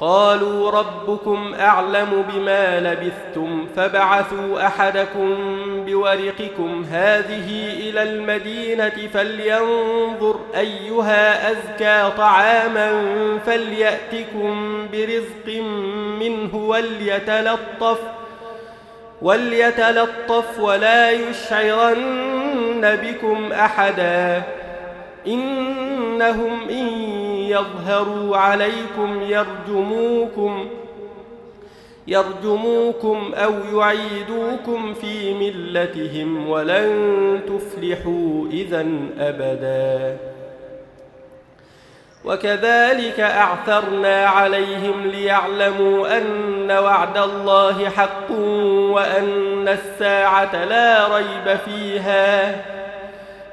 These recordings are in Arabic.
قالوا ربكم أعلم بما لبثتم فبعثوا أحدكم بورقكم هذه إلى المدينة فلينظر أيها أزكى طعاما فليأتكم برزق منه وليتلطف وليتلطف ولا يشعرن بكم أحدا إنهم إن يظهروا عليكم يرجموكم يرجموكم أو يعيدوكم في ملتهم ولن تفلحوا إذا أبدا. وكذلك أعثرنا عليهم ليعلموا أن وعد الله حق وأن الساعة لا ريب فيها.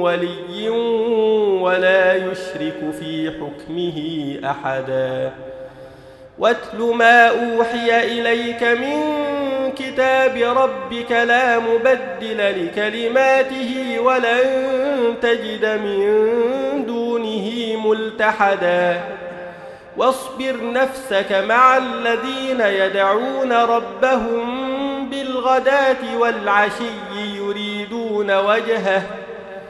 ولي ولا يشرك في حكمه أحدا. واتل ما أوحي إليك من كتاب ربك لا مبدل لكلماته ولن تجد من دونه ملتحدا. واصبر نفسك مع الذين يدعون ربهم بالغداة والعشي يريدون وجهه.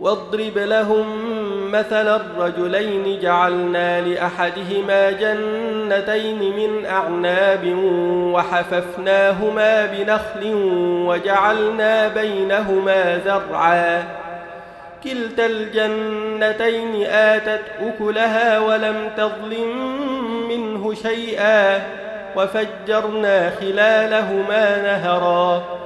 واضرب لهم مثل الرجلين جعلنا لأحدهما جنتين من أعناب وحففناهما بنخل وجعلنا بينهما زرعا. كلتا الجنتين آتت أكلها ولم تظلم منه شيئا وفجرنا خلالهما نهرا.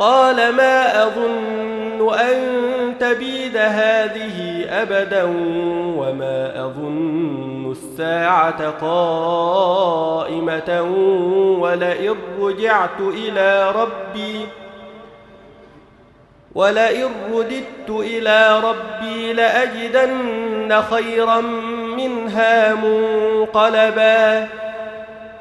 قال ما أظن أن تبيد هذه أبدا وما أظن الساعة قائمة ولئن رجعت إلى ربي ولئن رددت إلى ربي لأجدن خيرا منها منقلبا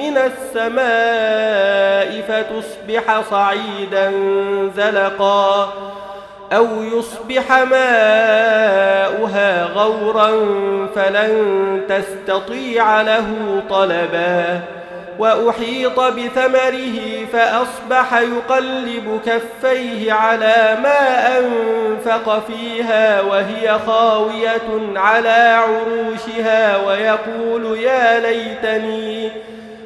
من السماء فتصبح صعيدا زلقا أو يصبح ماؤها غورا فلن تستطيع له طلبا وأحيط بثمره فأصبح يقلب كفيه على ما أنفق فيها وهي خاوية على عروشها ويقول يا ليتني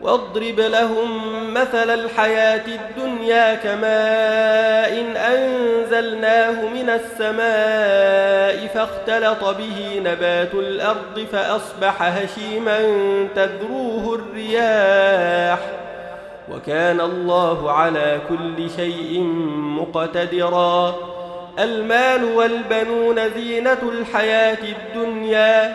واضرب لهم مثل الحياة الدنيا كماء إن أنزلناه من السماء فاختلط به نبات الأرض فأصبح هشيما تذروه الرياح. وكان الله على كل شيء مقتدرا. المال والبنون زينة الحياة الدنيا.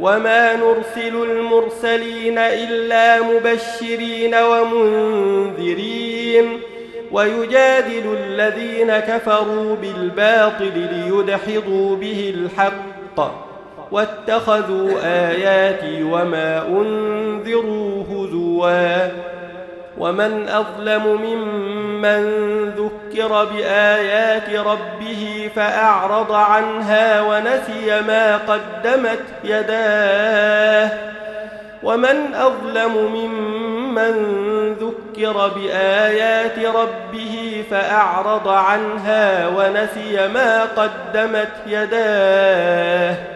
وما نرسل المرسلين إلا مبشرين ومنذرين ويجادل الذين كفروا بالباطل ليدحضوا به الحق واتخذوا آياتي وما أنذروا هزواً ومن أظلم ممن ذكر بآيات ربه فأعرض عنها ونسي ما قدمت يداه. ومن أظلم ممن ذكر بآيات ربه فأعرض عنها ونسي ما قدمت يداه.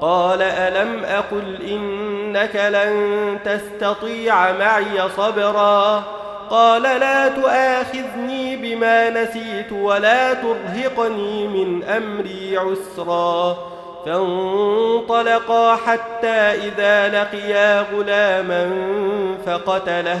قال ألم أقل إنك لن تستطيع معي صبرا قال لا تؤاخذني بما نسيت ولا ترهقني من أمري عسرا فانطلقا حتى إذا لقيا غلاما فقتله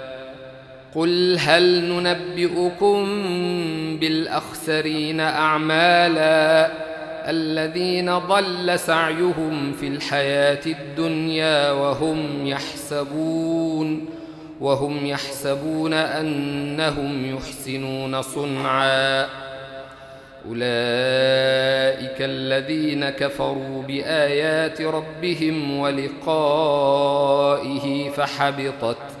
قل هل ننبئكم بالاخسرين اعمالا الذين ضل سعيهم في الحياة الدنيا وهم يحسبون وهم يحسبون انهم يحسنون صنعا اولئك الذين كفروا بايات ربهم ولقائه فحبطت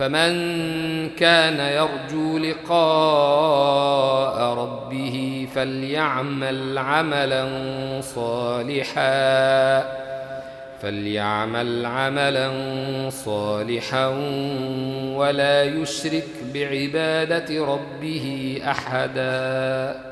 فمن كان يرجو لقاء ربه فليعمل عملا صالحا فليعمل عملا صالحا ولا يشرك بعبادة ربه أحدا.